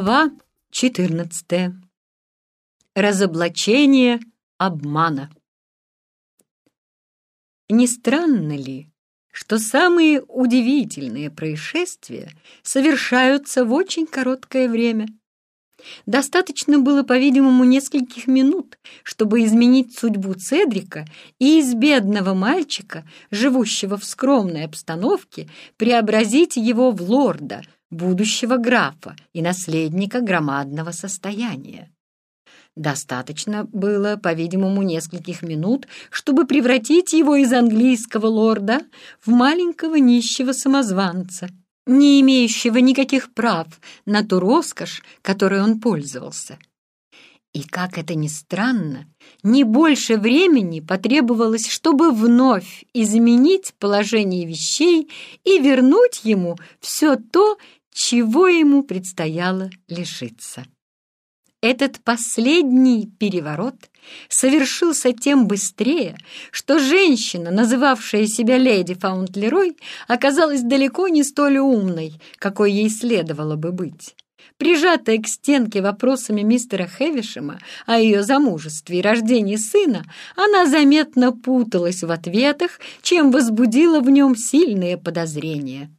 Глава 14. Разоблачение обмана. Не странно ли, что самые удивительные происшествия совершаются в очень короткое время? Достаточно было, по-видимому, нескольких минут, чтобы изменить судьбу Цедрика и из бедного мальчика, живущего в скромной обстановке, преобразить его в лорда – будущего графа и наследника громадного состояния. Достаточно было, по-видимому, нескольких минут, чтобы превратить его из английского лорда в маленького нищего самозванца, не имеющего никаких прав на ту роскошь, которой он пользовался. И, как это ни странно, не больше времени потребовалось, чтобы вновь изменить положение вещей и вернуть ему все то, чего ему предстояло лишиться. Этот последний переворот совершился тем быстрее, что женщина, называвшая себя леди Фаунтлерой, оказалась далеко не столь умной, какой ей следовало бы быть. Прижатая к стенке вопросами мистера Хевишема о ее замужестве и рождении сына, она заметно путалась в ответах, чем возбудила в нем сильные подозрения.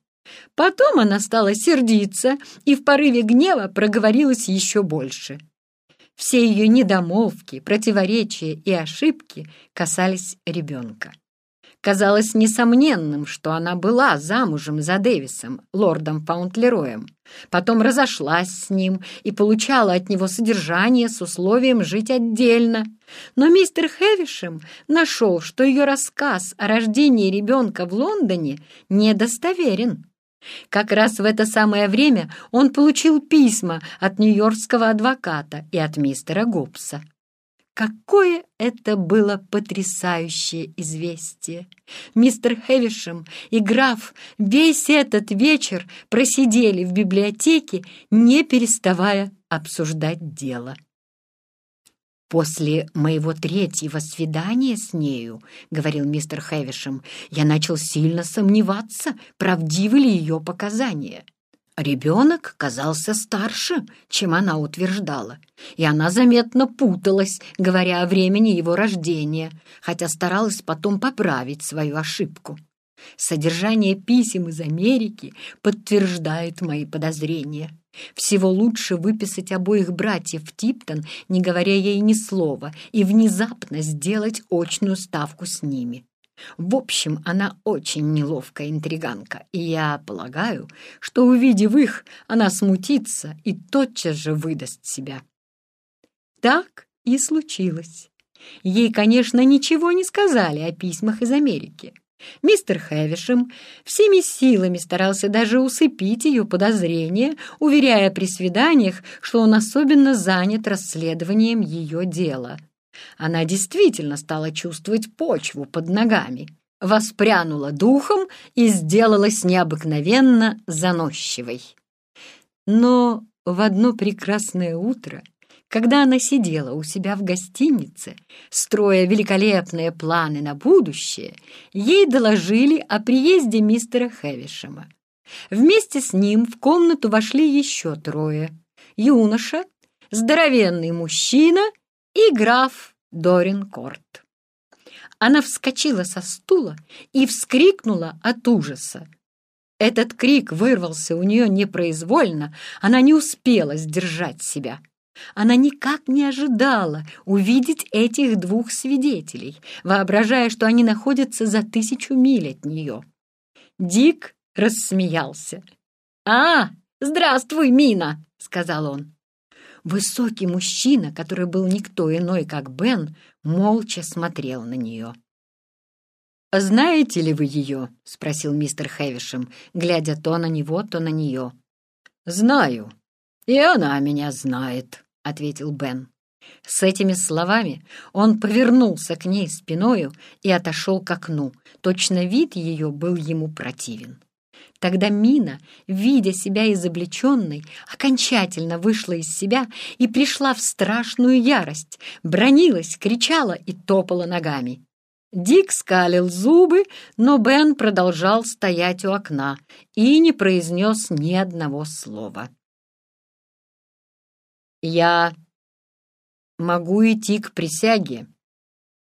Потом она стала сердиться и в порыве гнева проговорилась еще больше. Все ее недомолвки, противоречия и ошибки касались ребенка. Казалось несомненным, что она была замужем за Дэвисом, лордом Фаунтлероем, потом разошлась с ним и получала от него содержание с условием жить отдельно. Но мистер Хэвишем нашел, что ее рассказ о рождении ребенка в Лондоне недостоверен. Как раз в это самое время он получил письма от нью-йоркского адвоката и от мистера Гоббса. Какое это было потрясающее известие! Мистер Хевишем и граф весь этот вечер просидели в библиотеке, не переставая обсуждать дело. «После моего третьего свидания с нею, — говорил мистер Хэвишем, — я начал сильно сомневаться, правдивы ли ее показания. Ребенок казался старше, чем она утверждала, и она заметно путалась, говоря о времени его рождения, хотя старалась потом поправить свою ошибку. Содержание писем из Америки подтверждает мои подозрения. Всего лучше выписать обоих братьев в Типтон, не говоря ей ни слова, и внезапно сделать очную ставку с ними. В общем, она очень неловкая интриганка, и я полагаю, что, увидев их, она смутится и тотчас же выдаст себя. Так и случилось. Ей, конечно, ничего не сказали о письмах из Америки. Мистер Хэвишем всеми силами старался даже усыпить ее подозрения, уверяя при свиданиях, что он особенно занят расследованием ее дела. Она действительно стала чувствовать почву под ногами, воспрянула духом и сделалась необыкновенно заносчивой. Но в одно прекрасное утро когда она сидела у себя в гостинице, строя великолепные планы на будущее, ей доложили о приезде мистера Хэвишема. Вместе с ним в комнату вошли еще трое. Юноша, здоровенный мужчина и граф Дорин Корт. Она вскочила со стула и вскрикнула от ужаса. Этот крик вырвался у нее непроизвольно, она не успела сдержать себя. Она никак не ожидала увидеть этих двух свидетелей, воображая, что они находятся за тысячу миль от нее. Дик рассмеялся. «А, здравствуй, Мина!» — сказал он. Высокий мужчина, который был никто иной, как Бен, молча смотрел на нее. «Знаете ли вы ее?» — спросил мистер Хэвишем, глядя то на него, то на нее. «Знаю», «И она меня знает», — ответил Бен. С этими словами он повернулся к ней спиною и отошел к окну. Точно вид ее был ему противен. Тогда Мина, видя себя изобличенной, окончательно вышла из себя и пришла в страшную ярость, бронилась, кричала и топала ногами. Дик скалил зубы, но Бен продолжал стоять у окна и не произнес ни одного слова. Я могу идти к присяге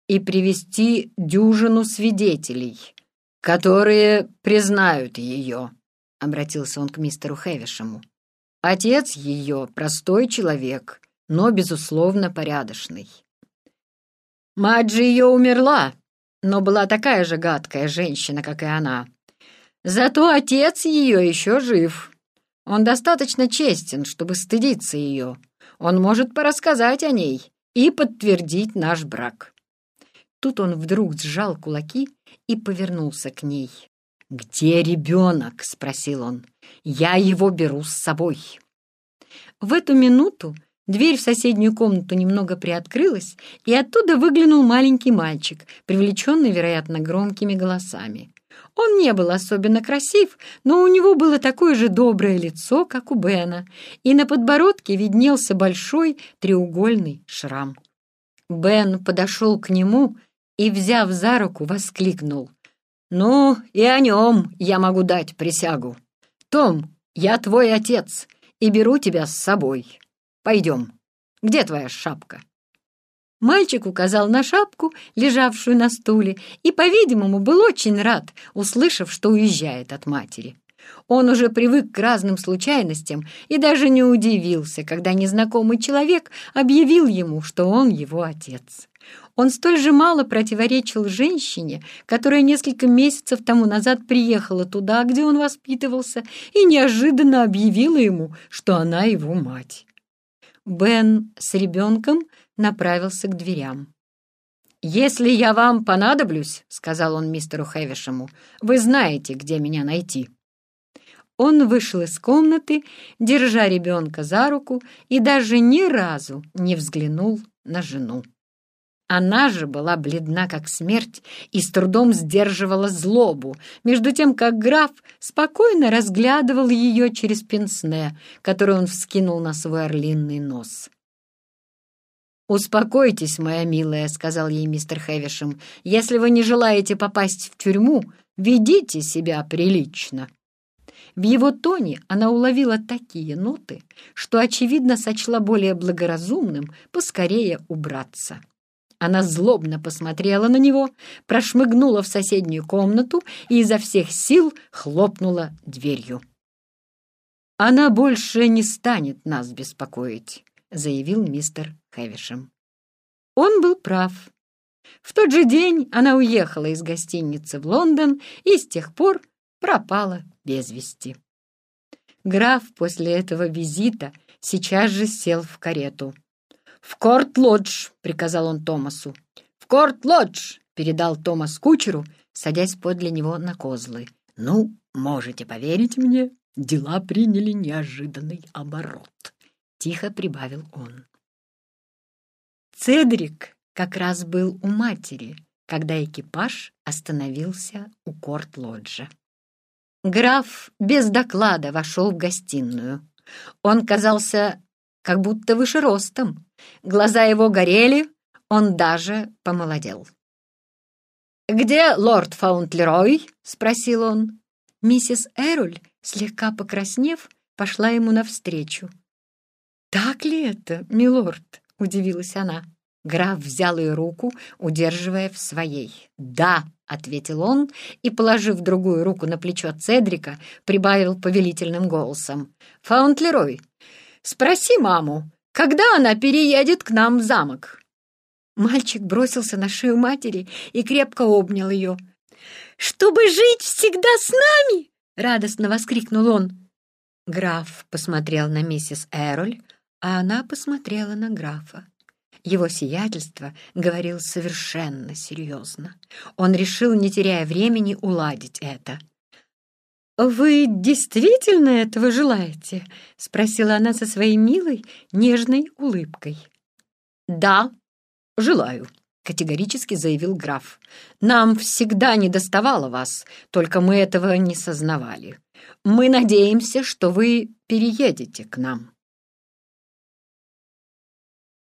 и привести дюжину свидетелей, которые признают ее, — обратился он к мистеру Хэвишему. Отец ее — простой человек, но, безусловно, порядочный. Мать же ее умерла, но была такая же гадкая женщина, как и она. Зато отец ее еще жив. Он достаточно честен, чтобы стыдиться ее. Он может порассказать о ней и подтвердить наш брак. Тут он вдруг сжал кулаки и повернулся к ней. «Где ребенок?» — спросил он. «Я его беру с собой». В эту минуту дверь в соседнюю комнату немного приоткрылась, и оттуда выглянул маленький мальчик, привлеченный, вероятно, громкими голосами. Он не был особенно красив, но у него было такое же доброе лицо, как у Бена, и на подбородке виднелся большой треугольный шрам. Бен подошел к нему и, взяв за руку, воскликнул. «Ну, и о нем я могу дать присягу. Том, я твой отец и беру тебя с собой. Пойдем. Где твоя шапка?» Мальчик указал на шапку, лежавшую на стуле, и, по-видимому, был очень рад, услышав, что уезжает от матери. Он уже привык к разным случайностям и даже не удивился, когда незнакомый человек объявил ему, что он его отец. Он столь же мало противоречил женщине, которая несколько месяцев тому назад приехала туда, где он воспитывался, и неожиданно объявила ему, что она его мать. Бен с ребенком направился к дверям. «Если я вам понадоблюсь, — сказал он мистеру Хэвишему, — вы знаете, где меня найти». Он вышел из комнаты, держа ребенка за руку, и даже ни разу не взглянул на жену. Она же была бледна, как смерть, и с трудом сдерживала злобу, между тем, как граф спокойно разглядывал ее через пенсне, который он вскинул на свой орлинный нос. «Успокойтесь, моя милая», — сказал ей мистер Хэвишем. «Если вы не желаете попасть в тюрьму, ведите себя прилично». В его тоне она уловила такие ноты, что, очевидно, сочла более благоразумным поскорее убраться. Она злобно посмотрела на него, прошмыгнула в соседнюю комнату и изо всех сил хлопнула дверью. «Она больше не станет нас беспокоить», — заявил мистер Хэвишем. Он был прав. В тот же день она уехала из гостиницы в Лондон и с тех пор пропала без вести. Граф после этого визита сейчас же сел в карету. «В Корт-Лодж!» — приказал он Томасу. «В Корт-Лодж!» — передал Томас кучеру, садясь подле него на козлы. «Ну, можете поверить мне, дела приняли неожиданный оборот», — тихо прибавил он. Цедрик как раз был у матери, когда экипаж остановился у Корт-Лоджа. Граф без доклада вошел в гостиную. Он казался как будто выше ростом. Глаза его горели, он даже помолодел. «Где лорд Фаунтлерой?» — спросил он. Миссис Эруль, слегка покраснев, пошла ему навстречу. «Так ли это, милорд?» — удивилась она. Граф взял ее руку, удерживая в своей. «Да!» — ответил он и, положив другую руку на плечо Цедрика, прибавил повелительным голосом. «Фаунтлерой, спроси маму, когда она переедет к нам в замок?» Мальчик бросился на шею матери и крепко обнял ее. «Чтобы жить всегда с нами!» — радостно воскликнул он. Граф посмотрел на миссис Эроль, а она посмотрела на графа. Его сиятельство говорил совершенно серьезно. Он решил, не теряя времени, уладить это. «Вы действительно этого желаете?» — спросила она со своей милой, нежной улыбкой. «Да, желаю», — категорически заявил граф. «Нам всегда не доставало вас, только мы этого не сознавали. Мы надеемся, что вы переедете к нам».